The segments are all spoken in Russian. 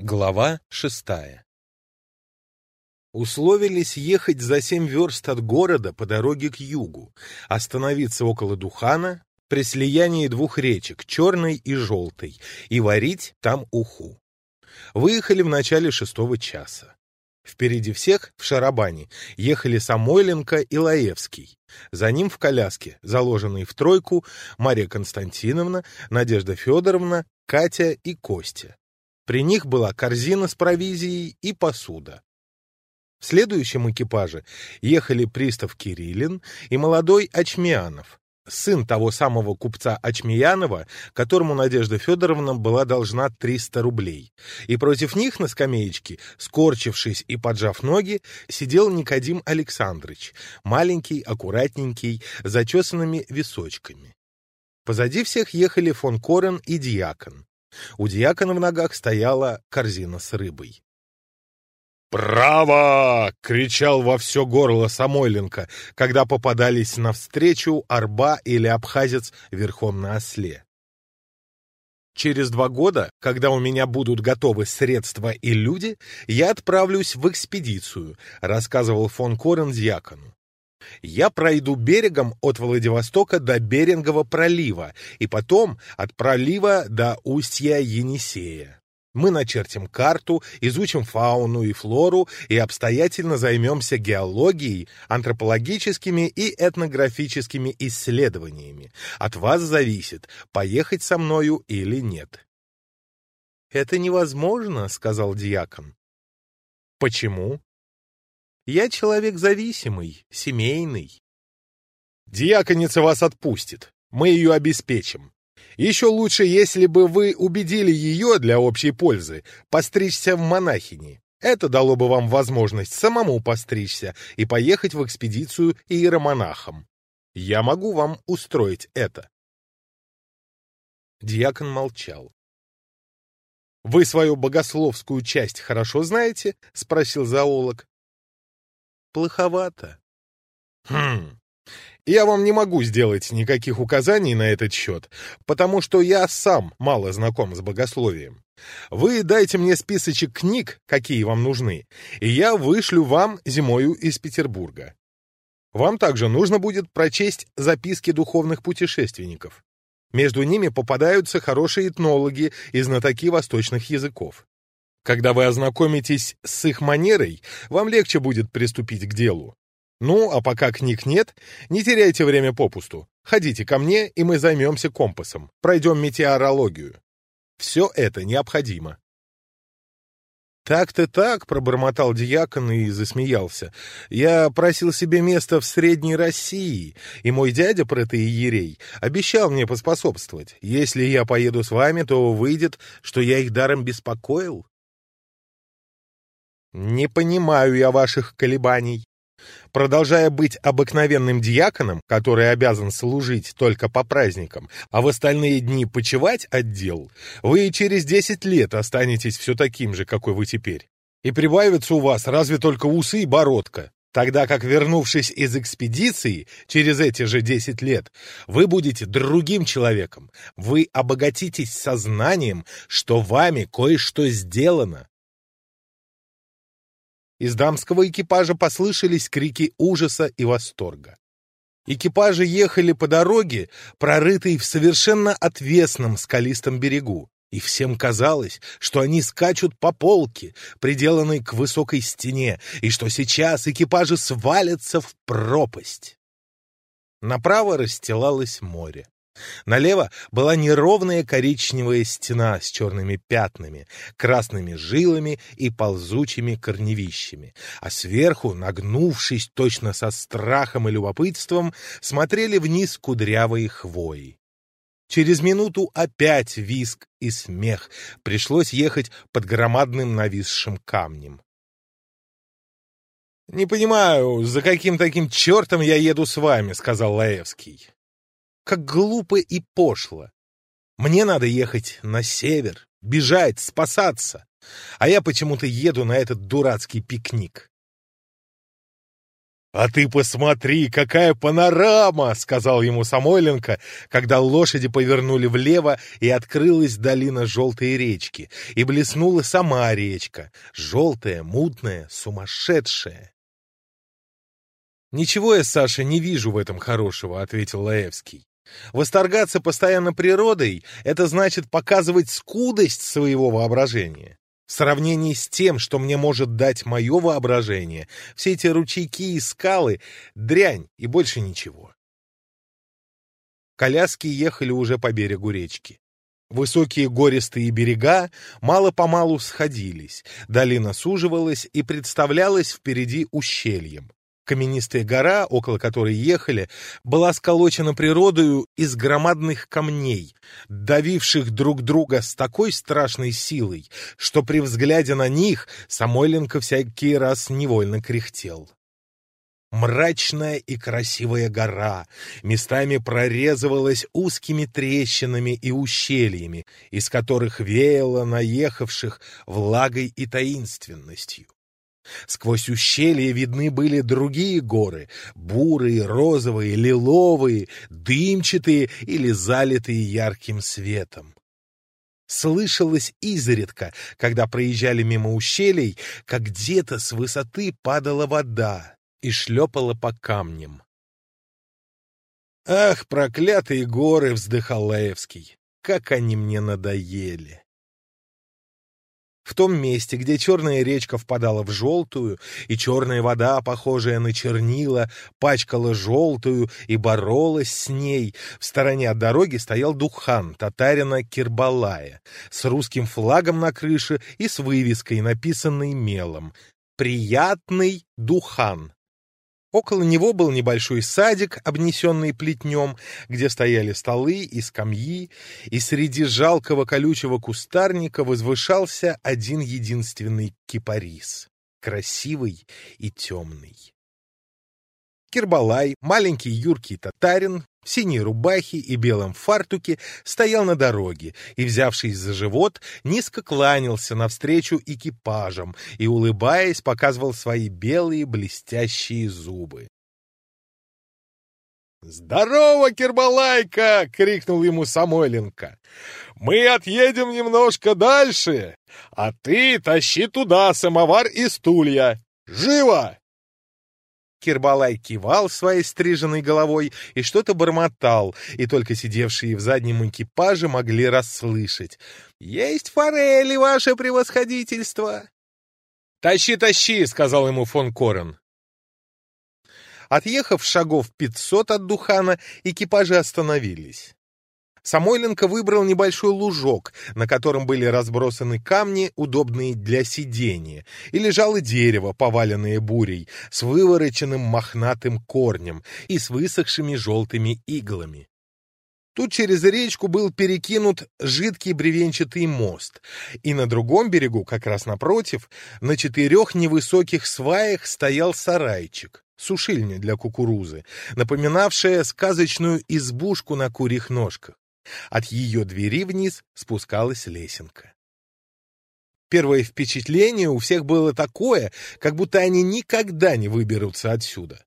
Глава шестая Условились ехать за семь верст от города по дороге к югу, остановиться около Духана при слиянии двух речек, черной и желтой, и варить там уху. Выехали в начале шестого часа. Впереди всех, в шарабане, ехали Самойленко и Лаевский. За ним в коляске, заложенные в тройку, Мария Константиновна, Надежда Федоровна, Катя и Костя. При них была корзина с провизией и посуда. В следующем экипаже ехали пристав Кириллин и молодой Ачмианов, сын того самого купца Ачмиянова, которому Надежда Федоровна была должна 300 рублей. И против них на скамеечке, скорчившись и поджав ноги, сидел Никодим Александрович, маленький, аккуратненький, зачесанными височками. Позади всех ехали фон Корен и Диакон. Дьякон. У дьякона в ногах стояла корзина с рыбой. «Право!» — кричал во все горло Самойленко, когда попадались навстречу арба или абхазец верхом на осле. Через два года, когда у меня будут готовы средства и люди, я отправлюсь в экспедицию, рассказывал фон Корен дьякону. Я пройду берегом от Владивостока до Берингового пролива и потом от пролива до устья Енисея. Мы начертим карту, изучим фауну и флору и обстоятельно займемся геологией, антропологическими и этнографическими исследованиями. От вас зависит, поехать со мною или нет. «Это невозможно», — сказал дьякон. «Почему?» Я человек зависимый, семейный. Диаконица вас отпустит. Мы ее обеспечим. Еще лучше, если бы вы убедили ее для общей пользы постричься в монахини. Это дало бы вам возможность самому постричься и поехать в экспедицию иеромонахом. Я могу вам устроить это. Диакон молчал. «Вы свою богословскую часть хорошо знаете?» — спросил зоолог плоховато. Хм. Я вам не могу сделать никаких указаний на этот счет, потому что я сам мало знаком с богословием. Вы дайте мне списочек книг, какие вам нужны, и я вышлю вам зимою из Петербурга. Вам также нужно будет прочесть записки духовных путешественников. Между ними попадаются хорошие этнологи и знатоки восточных языков. Когда вы ознакомитесь с их манерой, вам легче будет приступить к делу. Ну, а пока книг нет, не теряйте время попусту. Ходите ко мне, и мы займемся компасом, пройдем метеорологию. Все это необходимо. «Так-то так», — пробормотал диакон и засмеялся. «Я просил себе место в Средней России, и мой дядя, протеерей, обещал мне поспособствовать. Если я поеду с вами, то выйдет, что я их даром беспокоил». Не понимаю я ваших колебаний. Продолжая быть обыкновенным диаконом, который обязан служить только по праздникам, а в остальные дни почивать отдел, вы через десять лет останетесь все таким же, какой вы теперь. И прибавится у вас разве только усы и бородка, тогда как, вернувшись из экспедиции через эти же десять лет, вы будете другим человеком, вы обогатитесь сознанием, что вами кое-что сделано, из дамского экипажа послышались крики ужаса и восторга. Экипажи ехали по дороге, прорытой в совершенно отвесном скалистом берегу, и всем казалось, что они скачут по полке, приделанной к высокой стене, и что сейчас экипажи свалятся в пропасть. Направо расстилалось море. Налево была неровная коричневая стена с черными пятнами, красными жилами и ползучими корневищами, а сверху, нагнувшись точно со страхом и любопытством, смотрели вниз кудрявые хвои. Через минуту опять виск и смех. Пришлось ехать под громадным нависшим камнем. «Не понимаю, за каким таким чертом я еду с вами», — сказал Лаевский. Как глупо и пошло. Мне надо ехать на север, бежать, спасаться. А я почему-то еду на этот дурацкий пикник. «А ты посмотри, какая панорама!» — сказал ему Самойленко, когда лошади повернули влево, и открылась долина желтой речки, и блеснула сама речка, желтая, мутная, сумасшедшая. «Ничего я, Саша, не вижу в этом хорошего», — ответил Лаевский. «Восторгаться постоянно природой — это значит показывать скудость своего воображения. В сравнении с тем, что мне может дать мое воображение, все эти ручейки и скалы — дрянь и больше ничего. Коляски ехали уже по берегу речки. Высокие гористые берега мало-помалу сходились, долина суживалась и представлялась впереди ущельем. Каменистая гора, около которой ехали, была сколочена природою из громадных камней, давивших друг друга с такой страшной силой, что при взгляде на них Самойленко всякий раз невольно кряхтел. Мрачная и красивая гора местами прорезывалась узкими трещинами и ущельями, из которых веяло наехавших влагой и таинственностью. Сквозь ущелье видны были другие горы, бурые, розовые, лиловые, дымчатые или залитые ярким светом. Слышалось изредка, когда проезжали мимо ущелий, как где-то с высоты падала вода и шлепала по камням. «Ах, проклятые горы!» — вздыхал Лаевский. «Как они мне надоели!» В том месте, где черная речка впадала в желтую, и черная вода, похожая на чернила, пачкала желтую и боролась с ней, в стороне от дороги стоял духан татарина Кирбалая с русским флагом на крыше и с вывеской, написанной мелом «Приятный духан». Около него был небольшой садик, обнесенный плетнем, где стояли столы и скамьи, и среди жалкого колючего кустарника возвышался один единственный кипарис, красивый и темный. Кирбалай, маленький юркий татарин, в синей рубахе и белом фартуке, стоял на дороге и, взявшись за живот, низко кланялся навстречу экипажам и, улыбаясь, показывал свои белые блестящие зубы. «Здорово, Кирбалайка!» — крикнул ему Самойленко. «Мы отъедем немножко дальше, а ты тащи туда самовар и стулья. Живо!» Кирбалай кивал своей стриженной головой и что-то бормотал, и только сидевшие в заднем экипаже могли расслышать. «Есть форели, ваше превосходительство!» «Тащи, тащи!» — сказал ему фон Корен. Отъехав шагов пятьсот от Духана, экипажи остановились. Самойленко выбрал небольшой лужок, на котором были разбросаны камни, удобные для сидения, и лежало дерево, поваленное бурей, с вывороченным мохнатым корнем и с высохшими желтыми иглами. Тут через речку был перекинут жидкий бревенчатый мост, и на другом берегу, как раз напротив, на четырех невысоких сваях стоял сарайчик, сушильня для кукурузы, напоминавшая сказочную избушку на курьих ножках. От ее двери вниз спускалась лесенка. Первое впечатление у всех было такое, как будто они никогда не выберутся отсюда.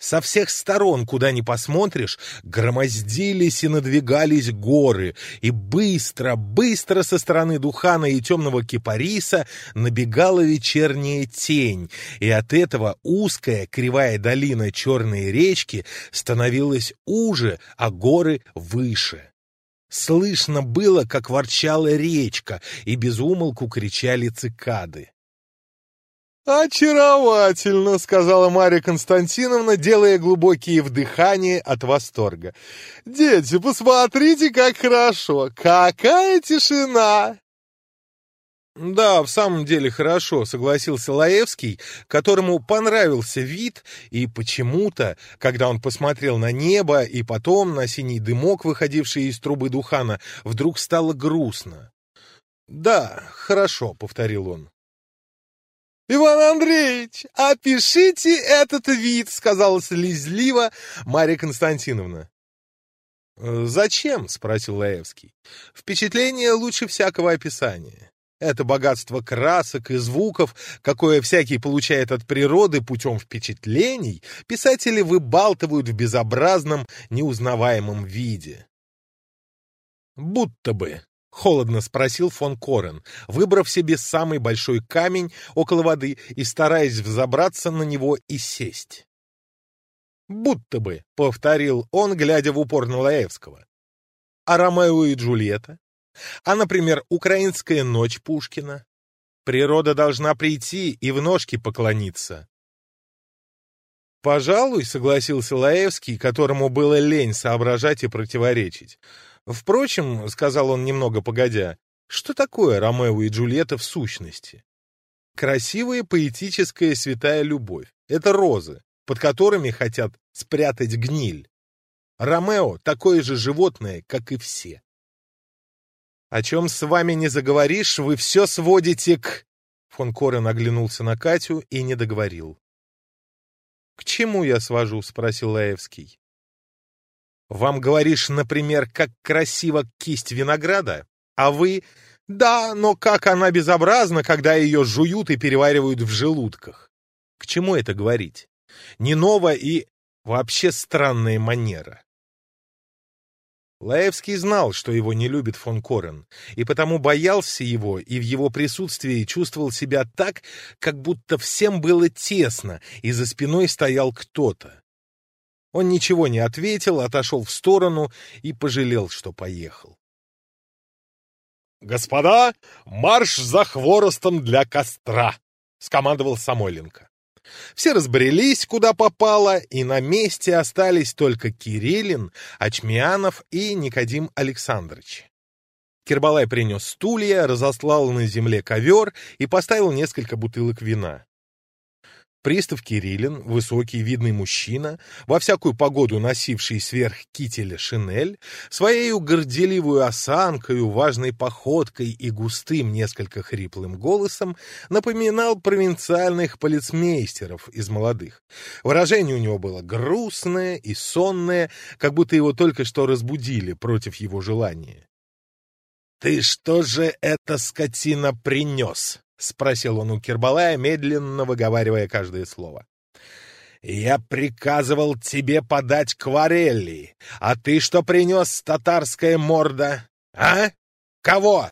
Со всех сторон, куда ни посмотришь, громоздились и надвигались горы, и быстро, быстро со стороны Духана и темного кипариса набегала вечерняя тень, и от этого узкая кривая долина черной речки становилась уже, а горы выше. слышно было, как ворчала речка, и без умолку кричали цикады. «Очаровательно!» — сказала Марья Константиновна, делая глубокие вдыхания от восторга. «Дети, посмотрите, как хорошо! Какая тишина!» Да, в самом деле хорошо, согласился Лаевский, которому понравился вид, и почему-то, когда он посмотрел на небо и потом на синий дымок, выходивший из трубы Духана, вдруг стало грустно. Да, хорошо, повторил он. «Иван Андреевич, опишите этот вид!» — сказала слезливо Мария Константиновна. «Зачем?» — спросил Лаевский. «Впечатление лучше всякого описания». Это богатство красок и звуков, какое всякий получает от природы путем впечатлений, писатели выбалтывают в безобразном, неузнаваемом виде. «Будто бы», — холодно спросил фон Корен, выбрав себе самый большой камень около воды и стараясь взобраться на него и сесть. «Будто бы», — повторил он, глядя в упор на Лаевского. «А Ромео и Джульетта? А, А, Например, украинская ночь Пушкина. Природа должна прийти и в ножки поклониться. «Пожалуй», — согласился Лаевский, которому было лень соображать и противоречить. «Впрочем», — сказал он немного погодя, — «что такое Ромео и Джульетта в сущности?» «Красивая поэтическая святая любовь — это розы, под которыми хотят спрятать гниль. Ромео — такое же животное, как и все». О чем с вами не заговоришь, вы все сводите к... Фон Корен оглянулся на Катю и не договорил. — К чему я свожу? — спросил Лаевский. — Вам говоришь, например, как красиво кисть винограда, а вы... Да, но как она безобразна, когда ее жуют и переваривают в желудках. К чему это говорить? не новая и вообще странная манера. Лаевский знал, что его не любит фон Корен, и потому боялся его и в его присутствии чувствовал себя так, как будто всем было тесно, и за спиной стоял кто-то. Он ничего не ответил, отошел в сторону и пожалел, что поехал. Все разбрелись, куда попало, и на месте остались только Кириллин, Очмианов и Никодим Александрович. Кербалай принес стулья, разослал на земле ковер и поставил несколько бутылок вина. Пристав Кириллин, высокий видный мужчина, во всякую погоду носивший сверх кителя шинель, своею горделивую осанкою, важной походкой и густым, несколько хриплым голосом напоминал провинциальных полицмейстеров из молодых. Выражение у него было грустное и сонное, как будто его только что разбудили против его желания. «Ты что же это, скотина, принес?» — спросил он у Кирбалая, медленно выговаривая каждое слово. «Я приказывал тебе подать кварелли, а ты что принес, татарская морда? А? Кого?»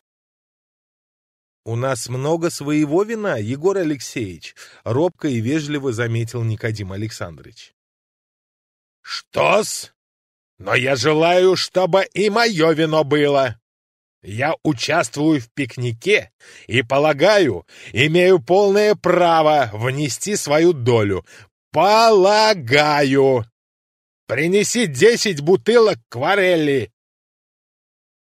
«У нас много своего вина, Егор Алексеевич», — робко и вежливо заметил Никодим Александрович. «Что-с? Но я желаю, чтобы и мое вино было!» Я участвую в пикнике и полагаю, имею полное право внести свою долю. Полагаю! Принеси десять бутылок кварелли!»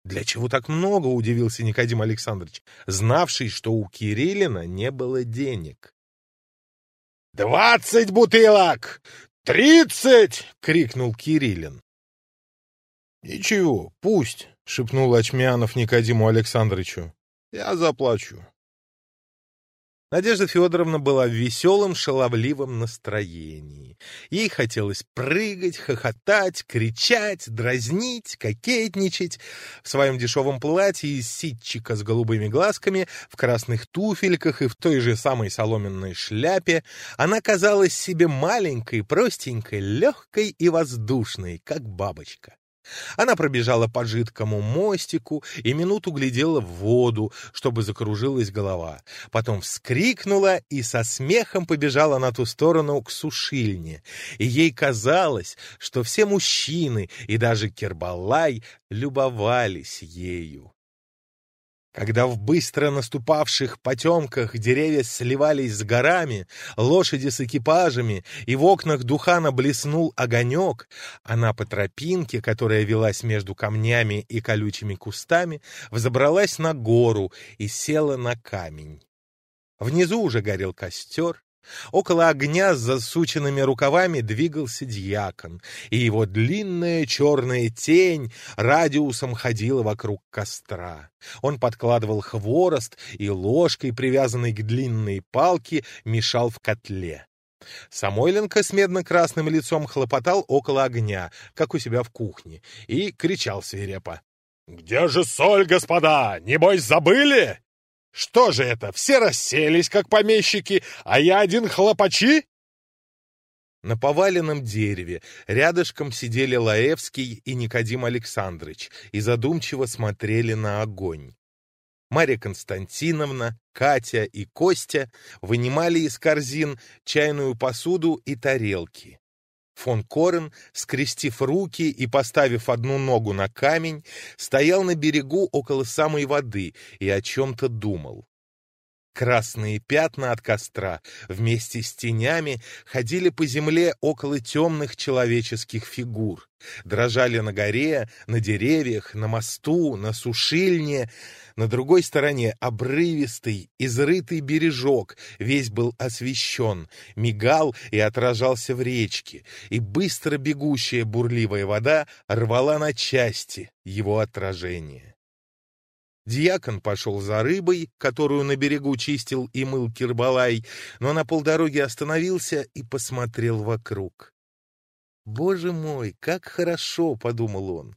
«Для чего так много?» — удивился Никодим Александрович, знавший, что у Кириллина не было денег. «Двадцать бутылок! Тридцать!» — крикнул Кириллин. «Ничего, пусть. шепнул Очмянов Никодиму Александровичу. «Я заплачу». Надежда Федоровна была в веселом, шаловливом настроении. Ей хотелось прыгать, хохотать, кричать, дразнить, кокетничать. В своем дешевом платье из ситчика с голубыми глазками, в красных туфельках и в той же самой соломенной шляпе Она пробежала по жидкому мостику и минуту глядела в воду, чтобы закружилась голова. Потом вскрикнула и со смехом побежала на ту сторону к сушильне. И ей казалось, что все мужчины и даже Кербалай любовались ею. Когда в быстро наступавших потемках деревья сливались с горами, лошади с экипажами, и в окнах Духана блеснул огонек, она по тропинке, которая велась между камнями и колючими кустами, взобралась на гору и села на камень. Внизу уже горел костер, Около огня с засученными рукавами двигался дьякон, и его длинная черная тень радиусом ходила вокруг костра. Он подкладывал хворост и ложкой, привязанной к длинной палке, мешал в котле. Самойленко с медно-красным лицом хлопотал около огня, как у себя в кухне, и кричал свирепо. «Где же соль, господа? Небось, забыли?» Что же это, все расселись, как помещики, а я один хлопачи? На поваленном дереве рядышком сидели Лаевский и Никодим Александрович и задумчиво смотрели на огонь. Марья Константиновна, Катя и Костя вынимали из корзин чайную посуду и тарелки. Фон Корен, скрестив руки и поставив одну ногу на камень, стоял на берегу около самой воды и о чем-то думал. Красные пятна от костра вместе с тенями ходили по земле около темных человеческих фигур, дрожали на горе, на деревьях, на мосту, на сушильне. На другой стороне обрывистый, изрытый бережок, весь был освещен, мигал и отражался в речке, и быстро бегущая бурливая вода рвала на части его отражение. Дьякон пошел за рыбой, которую на берегу чистил и мыл Кирбалай, но на полдороги остановился и посмотрел вокруг. «Боже мой, как хорошо!» — подумал он.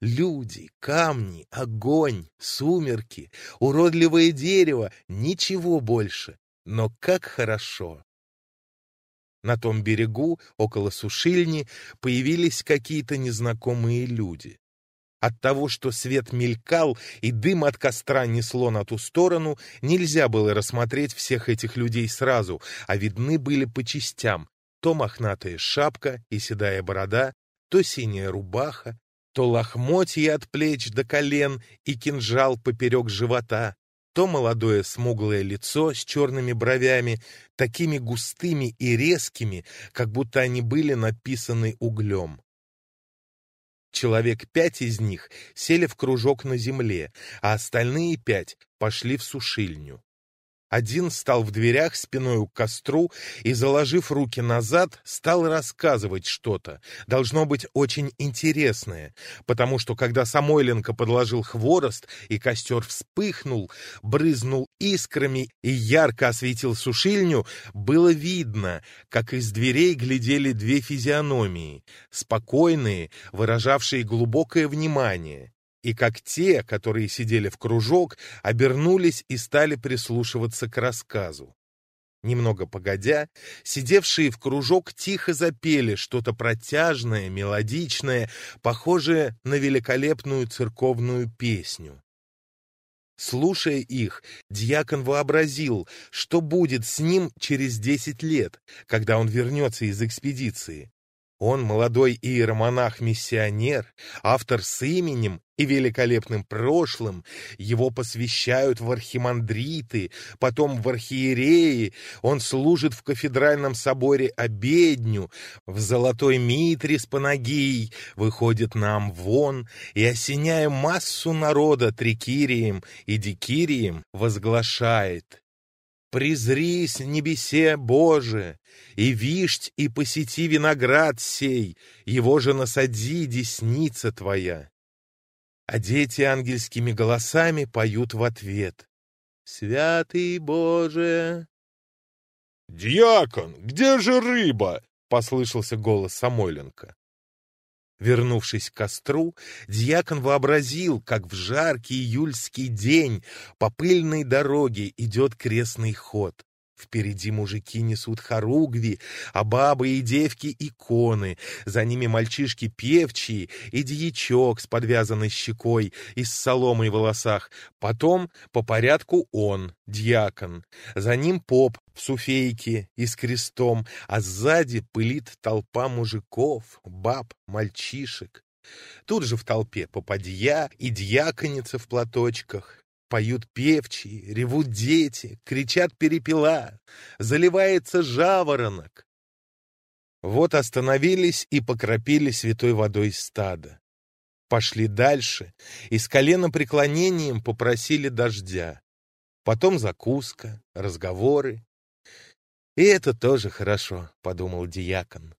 «Люди, камни, огонь, сумерки, уродливое дерево — ничего больше. Но как хорошо!» На том берегу, около сушильни, появились какие-то незнакомые люди. От того, что свет мелькал и дым от костра несло на ту сторону, нельзя было рассмотреть всех этих людей сразу, а видны были по частям. То мохнатая шапка и седая борода, то синяя рубаха, то лохмотья от плеч до колен и кинжал поперек живота, то молодое смуглое лицо с черными бровями, такими густыми и резкими, как будто они были написаны углем. Человек пять из них сели в кружок на земле, а остальные пять пошли в сушильню один стал в дверях спиной к костру и, заложив руки назад, стал рассказывать что-то, должно быть очень интересное, потому что, когда Самойленко подложил хворост и костер вспыхнул, брызнул искрами и ярко осветил сушильню, было видно, как из дверей глядели две физиономии, спокойные, выражавшие глубокое внимание, и как те, которые сидели в кружок, обернулись и стали прислушиваться к рассказу. Немного погодя, сидевшие в кружок тихо запели что-то протяжное, мелодичное, похожее на великолепную церковную песню. Слушая их, дьякон вообразил, что будет с ним через десять лет, когда он вернется из экспедиции. Он молодой иеромонах-миссионер, автор с именем и великолепным прошлым, его посвящают в архимандриты, потом в архиереи, он служит в кафедральном соборе обедню, в золотой митре с панагией, выходит нам вон и, осеняя массу народа трикирием и дикирием, возглашает Презрись, небесе Боже, и вишть и посети виноград сей, его же насади десница твоя. А дети ангельскими голосами поют в ответ. Святый Боже! «Дьякон, где же рыба?» — послышался голос Самойленко. Вернувшись к костру, дьякон вообразил, как в жаркий июльский день по пыльной дороге идет крестный ход. Впереди мужики несут хоругви, а бабы и девки — иконы. За ними мальчишки певчие и дьячок с подвязанной щекой и с соломой в волосах. Потом по порядку он, дьякон. За ним поп в суфейке и с крестом, а сзади пылит толпа мужиков, баб, мальчишек. Тут же в толпе попадья и дьяконица в платочках. Поют певчие, ревут дети, кричат перепела, заливается жаворонок. Вот остановились и покропили святой водой стадо. Пошли дальше и с коленопреклонением попросили дождя. Потом закуска, разговоры. «И это тоже хорошо», — подумал диакон.